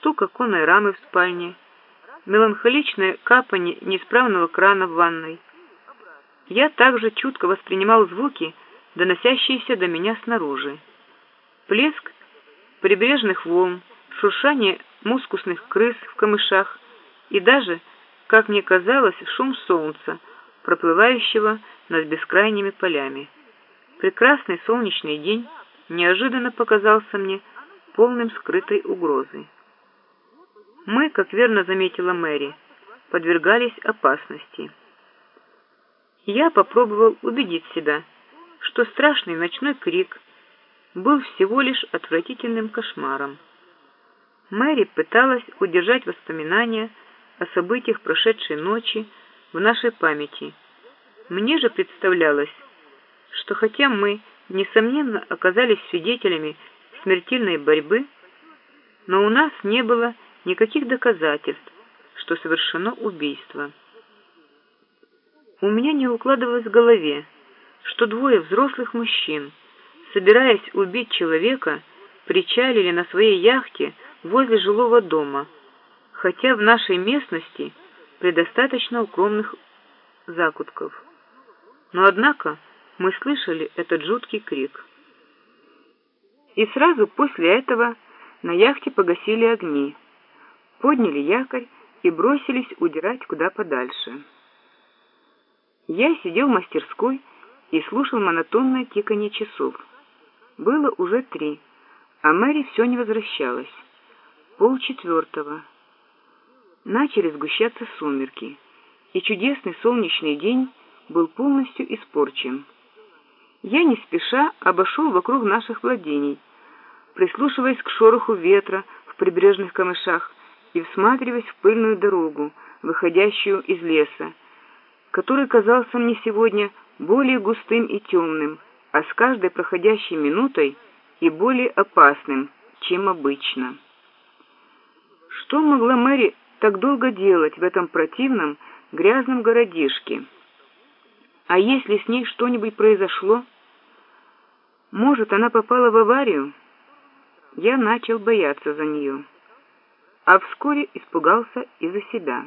стук оконной рамы в спальне, меланхоличное капание неисправного крана в ванной. Я также чутко воспринимал звуки, доносящиеся до меня снаружи. Плеск прибрежных волн, шуршание мускусных крыс в камышах и даже, как мне казалось, шум солнца, проплывающего над бескрайними полями. Прекрасный солнечный день неожиданно показался мне полным скрытой угрозы. Мы, как верно заметила Мэри, подвергались опасности. Я попробовал убедить себя, что страшный ночной крик был всего лишь отвратительным кошмаром. Мэри пыталась удержать воспоминания о событиях прошедшей ночи в нашей памяти. Мне же представлялось, что хотя мы, несомненно, оказались свидетелями смертельной борьбы, но у нас не было никаких доказательств, что совершено убийство. У меня не укладывалось в голове, что двое взрослых мужчин, собираясь убить человека, причалили на своей яхте возле жилого дома, хотя в нашей местности предостаточно укромных закутков. Но однако мы слышали этот жуткий крик. И сразу после этого на яхте погасили огни, подняли якорь и бросились удирать куда подальше. Я сидел в мастерской и слушал монотонное тиканье часов. Было уже три, а Мэри все не возвращалась. Пол четвертого. Начали сгущаться сумерки, и чудесный солнечный день был полностью испорчен. Я не спеша обошел вокруг наших владений, прислушиваясь к шороху ветра в прибрежных камышах и всматриваясь в пыльную дорогу, выходящую из леса, который казался мне сегодня более густым и темным, а с каждой проходящей минутой и более опасным, чем обычно. Что могла Мэри так долго делать в этом противном, грязном городишке? А если с ней что-нибудь произошло? Может, она попала в аварию? Я начал бояться за нее, а вскоре испугался и за себя.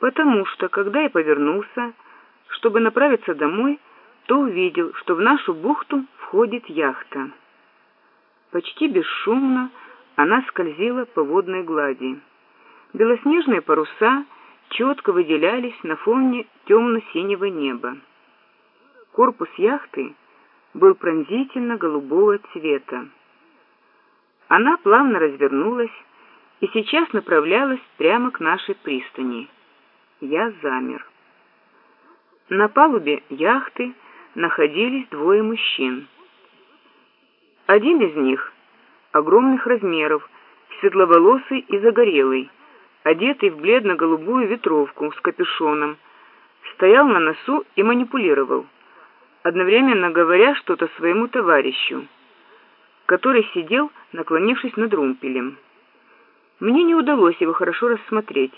Потому что, когда я повернулся, чтобы направиться домой, то увидел, что в нашу бухту входит яхта. Почти бесшумно она скользила по водной глади. Белоснежные паруса четко выделялись на фоне темно-синего неба. Корпус яхты был пронзительно голубого цвета. Она плавно развернулась и сейчас направлялась прямо к нашей пристани. Я замер. На палубе яхты находились двое мужчин. Один из них, огромных размеров, светловолосый и загорелый, одетый в бледно-голубую ветровку с капюшоном, стоял на носу и манипулировал, одновременно говоря что-то своему товарищу, который сидел, наклонившись над румпелем. Мне не удалось его хорошо рассмотреть,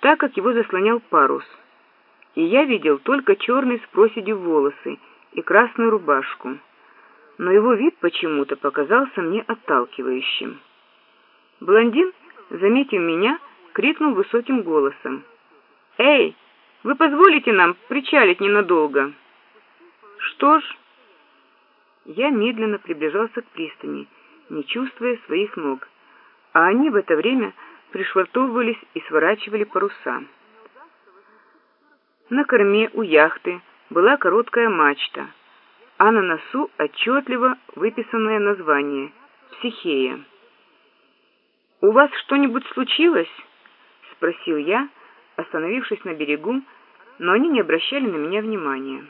так как его заслонял парус, и я видел только черные с проседью волосы и красную рубашку, но его вид почему-то показался мне отталкивающим. Блондин, заметив меня, крикнул высоким голосом. «Эй, вы позволите нам причалить ненадолго?» «Что ж...» Я медленно приближался к пристани, не чувствуя своих ног, а они в это время пришвартовывались и сворачивали паруса. На корме у яхты была короткая мачта, а на носу отчетливо выписанное название «Психея». «У вас что-нибудь случилось?» — спросил я, остановившись на берегу, но они не обращали на меня внимания.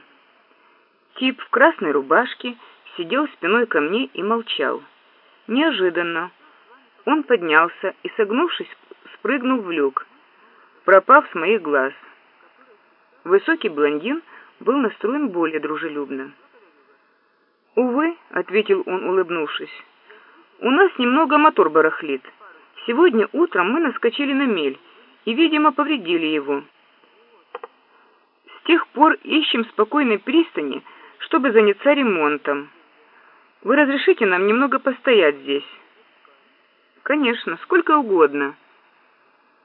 Тип в красной рубашке сидел спиной ко мне и молчал. Неожиданно он поднялся и, согнувшись, спрыгнул в люк, пропав с моих глаз. Высокий блондин был настроен более дружелюбно. «Увы», — ответил он, улыбнувшись, — «у нас немного мотор барахлит. Сегодня утром мы наскочили на мель и, видимо, повредили его. С тех пор ищем спокойной пристани, чтобы заняться ремонтом. Вы разрешите нам немного постоять здесь?» Конечно, сколько угодно.